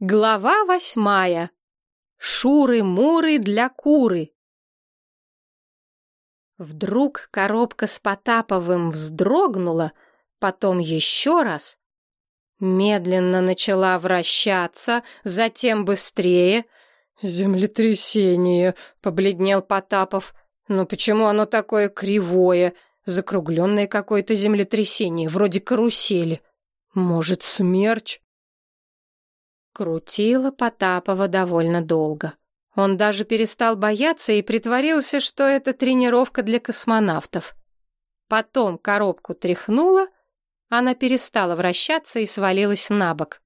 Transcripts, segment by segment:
Глава восьмая. Шуры-муры для куры. Вдруг коробка с Потаповым вздрогнула, потом еще раз. Медленно начала вращаться, затем быстрее. «Землетрясение», — побледнел Потапов. «Но почему оно такое кривое? Закругленное какое-то землетрясение, вроде карусели. Может, смерч?» Крутила Потапова довольно долго. Он даже перестал бояться и притворился, что это тренировка для космонавтов. Потом коробку тряхнула, она перестала вращаться и свалилась на бок.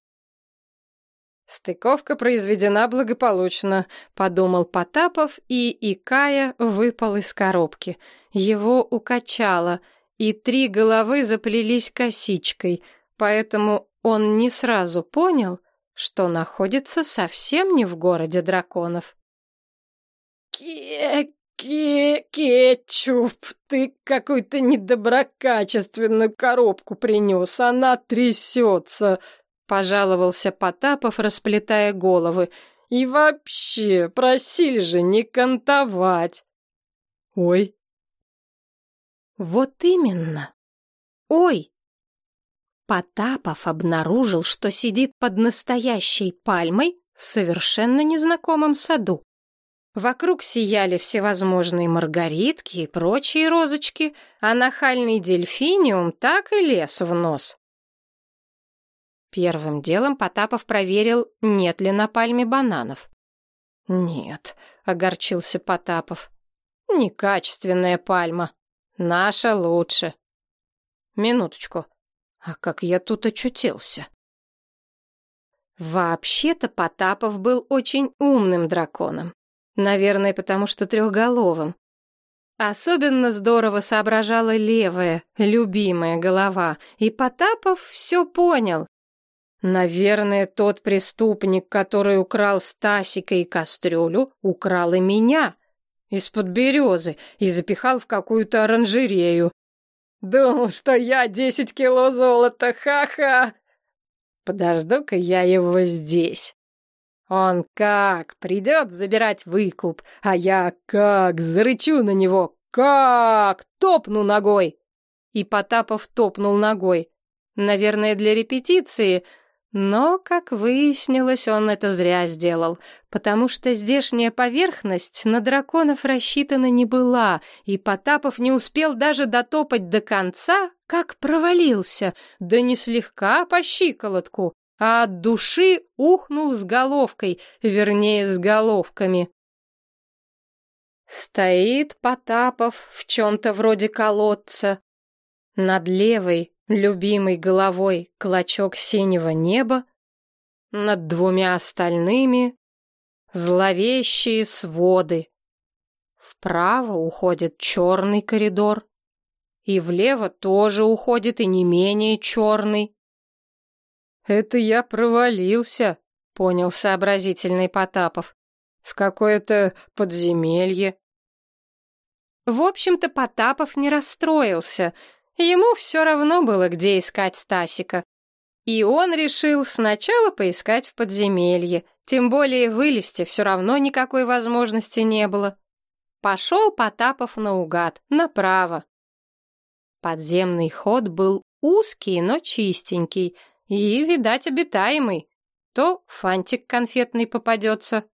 «Стыковка произведена благополучно», — подумал Потапов, и, икая, выпал из коробки. Его укачало, и три головы заплелись косичкой, поэтому он не сразу понял — что находится совсем не в городе драконов. «Ке-ке-кетчуп, ты какую-то недоброкачественную коробку принес, она трясется», — пожаловался Потапов, расплетая головы. «И вообще, просили же не кантовать». «Ой». «Вот именно. Ой!» Потапов обнаружил, что сидит под настоящей пальмой в совершенно незнакомом саду. Вокруг сияли всевозможные маргаритки и прочие розочки, а нахальный дельфиниум так и лез в нос. Первым делом Потапов проверил, нет ли на пальме бананов. «Нет», — огорчился Потапов, — «некачественная пальма. Наша лучше». «Минуточку», а как я тут очутился? Вообще-то Потапов был очень умным драконом. Наверное, потому что трехголовым. Особенно здорово соображала левая, любимая голова, и Потапов все понял. Наверное, тот преступник, который украл Стасика и кастрюлю, украл и меня из-под березы и запихал в какую-то оранжерею, Думал, что я десять кило золота, ха-ха. Подожду-ка я его здесь. Он как придет забирать выкуп, а я как зарычу на него, как топну ногой. И Потапов топнул ногой. Наверное, для репетиции — но, как выяснилось, он это зря сделал, потому что здешняя поверхность на драконов рассчитана не была, и Потапов не успел даже дотопать до конца, как провалился, да не слегка по щиколотку, а от души ухнул с головкой, вернее, с головками. Стоит Потапов в чем-то вроде колодца. Над левой, любимой головой клочок синего неба, над двумя остальными зловещие своды. Вправо уходит черный коридор, и влево тоже уходит и не менее черный. «Это я провалился», — понял сообразительный Потапов, — «в какое-то подземелье». В общем-то, Потапов не расстроился — Ему все равно было, где искать Стасика. И он решил сначала поискать в подземелье, тем более вылезти все равно никакой возможности не было. Пошел Потапов наугад, направо. Подземный ход был узкий, но чистенький и, видать, обитаемый. То фантик конфетный попадется,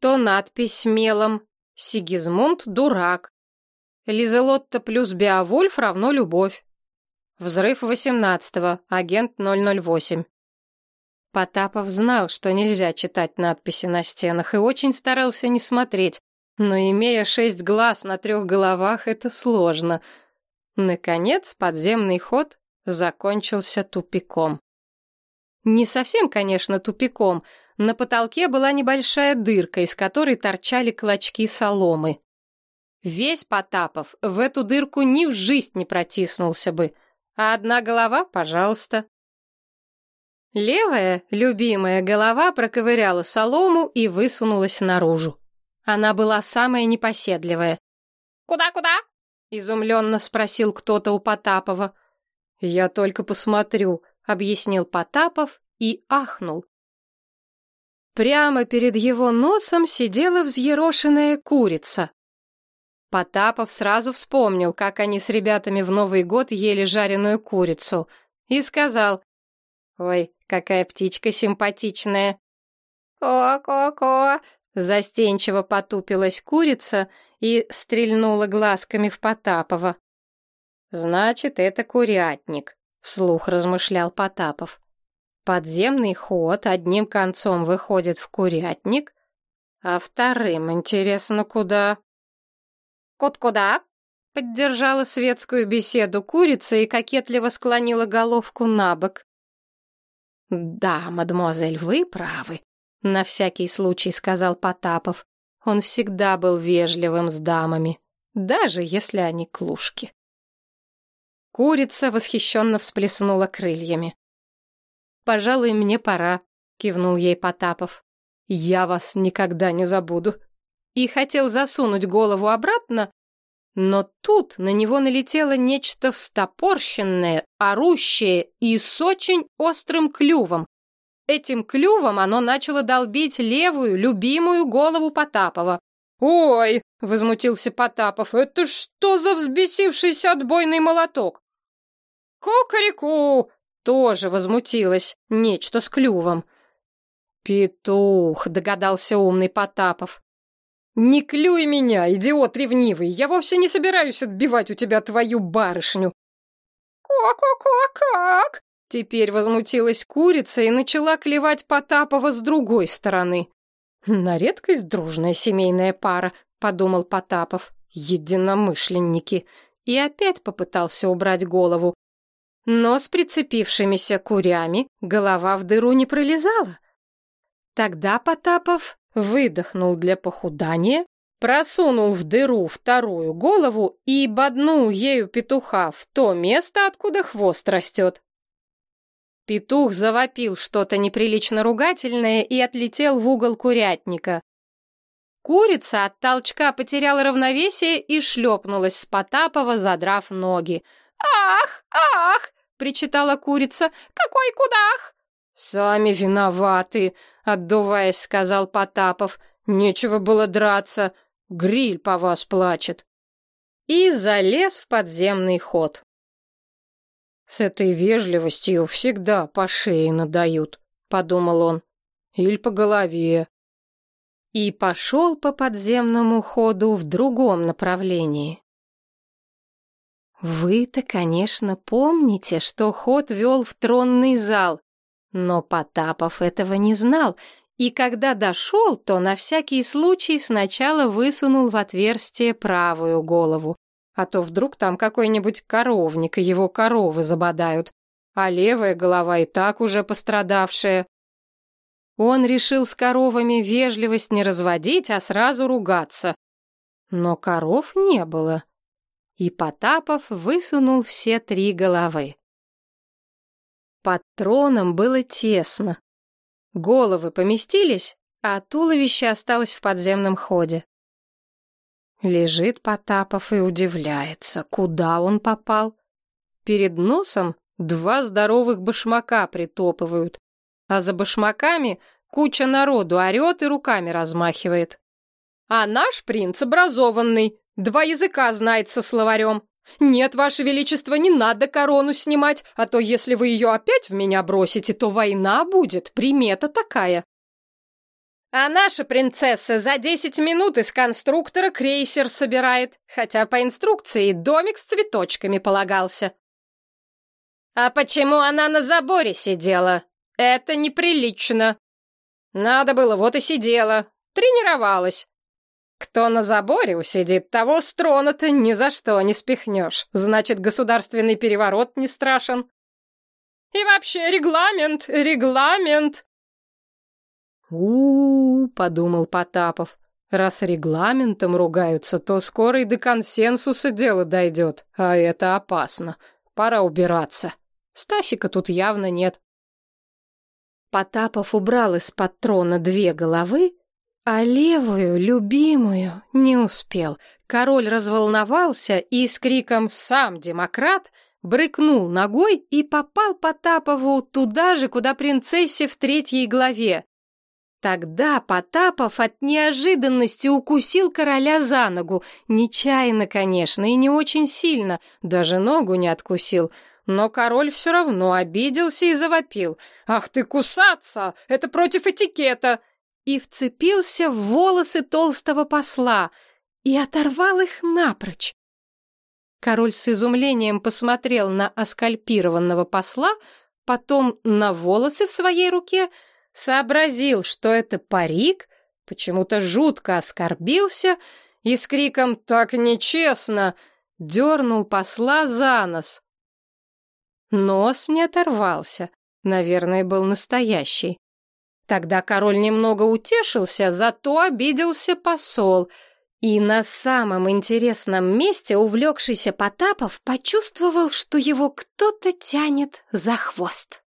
то надпись мелом «Сигизмунд дурак», Лизелотта плюс Беовульф равно любовь. Взрыв 18-го, агент 008. Потапов знал, что нельзя читать надписи на стенах, и очень старался не смотреть, но, имея шесть глаз на трех головах, это сложно. Наконец, подземный ход закончился тупиком. Не совсем, конечно, тупиком. На потолке была небольшая дырка, из которой торчали клочки соломы. Весь Потапов в эту дырку ни в жизнь не протиснулся бы, а одна голова, пожалуйста. Левая, любимая голова проковыряла солому и высунулась наружу. Она была самая непоседливая. «Куда-куда?» — изумленно спросил кто-то у Потапова. «Я только посмотрю», — объяснил Потапов и ахнул. Прямо перед его носом сидела взъерошенная курица. Потапов сразу вспомнил, как они с ребятами в Новый год ели жареную курицу, и сказал, «Ой, какая птичка симпатичная!» «Ко-ко-ко!» Застенчиво потупилась курица и стрельнула глазками в Потапова. «Значит, это курятник», — вслух размышлял Потапов. «Подземный ход одним концом выходит в курятник, а вторым, интересно, куда?» «Кот куда?» — поддержала светскую беседу курица и кокетливо склонила головку на бок. «Да, мадемуазель, вы правы», — на всякий случай сказал Потапов. Он всегда был вежливым с дамами, даже если они клушки. Курица восхищенно всплеснула крыльями. «Пожалуй, мне пора», — кивнул ей Потапов. «Я вас никогда не забуду». И хотел засунуть голову обратно, но тут на него налетело нечто встопорщенное, орущее и с очень острым клювом. Этим клювом оно начало долбить левую, любимую голову Потапова. «Ой!» — возмутился Потапов. «Это что за взбесившийся отбойный молоток?» «Кукареку!» — тоже возмутилась. Нечто с клювом. «Петух!» — догадался умный Потапов. «Не клюй меня, идиот ревнивый! Я вовсе не собираюсь отбивать у тебя твою барышню!» «Ко-ко-ко-как!» Теперь возмутилась курица и начала клевать Потапова с другой стороны. «На редкость дружная семейная пара», — подумал Потапов. «Единомышленники». И опять попытался убрать голову. Но с прицепившимися курями голова в дыру не пролезала. Тогда Потапов выдохнул для похудания, просунул в дыру вторую голову и боднул ею петуха в то место, откуда хвост растет. Петух завопил что-то неприлично ругательное и отлетел в угол курятника. Курица от толчка потеряла равновесие и шлепнулась с Потапова, задрав ноги. «Ах, ах!» — причитала курица. «Какой кудах!» «Сами виноваты!» — отдуваясь, сказал Потапов. «Нечего было драться. Гриль по вас плачет». И залез в подземный ход. «С этой вежливостью всегда по шее надают», — подумал он. «Или по голове». И пошел по подземному ходу в другом направлении. Вы-то, конечно, помните, что ход вел в тронный зал, но Потапов этого не знал, и когда дошел, то на всякий случай сначала высунул в отверстие правую голову, а то вдруг там какой-нибудь коровник и его коровы забодают, а левая голова и так уже пострадавшая. Он решил с коровами вежливость не разводить, а сразу ругаться. Но коров не было, и Потапов высунул все три головы. Под троном было тесно. Головы поместились, а туловище осталось в подземном ходе. Лежит Потапов и удивляется, куда он попал. Перед носом два здоровых башмака притопывают, а за башмаками куча народу орет и руками размахивает. А наш принц образованный, два языка знает со словарем. «Нет, Ваше Величество, не надо корону снимать, а то если вы ее опять в меня бросите, то война будет, примета такая». А наша принцесса за десять минут из конструктора крейсер собирает, хотя по инструкции домик с цветочками полагался. А почему она на заборе сидела? Это неприлично. Надо было, вот и сидела, тренировалась. Кто на заборе усидит, того с трона-то ни за что не спихнешь. Значит, государственный переворот не страшен. И вообще, регламент, регламент. у, -у, подумал Потапов. Раз регламентом ругаются, то скоро и до консенсуса дело дойдет. А это опасно. Пора убираться. Стасика тут явно нет. Потапов убрал из-под трона две головы а левую, любимую, не успел. Король разволновался и с криком «Сам демократ!» брыкнул ногой и попал Потапову туда же, куда принцессе в третьей главе. Тогда Потапов от неожиданности укусил короля за ногу. Нечаянно, конечно, и не очень сильно. Даже ногу не откусил. Но король все равно обиделся и завопил. «Ах ты кусаться! Это против этикета!» И вцепился в волосы толстого посла и оторвал их напрочь. Король с изумлением посмотрел на оскальпированного посла, потом на волосы в своей руке — сообразил, что это парик, почему-то жутко оскорбился и с криком «Так нечестно!» дернул посла за нос. Нос не оторвался, наверное, был настоящий. Тогда король немного утешился, зато обиделся посол. И на самом интересном месте увлекшийся Потапов почувствовал, что его кто-то тянет за хвост.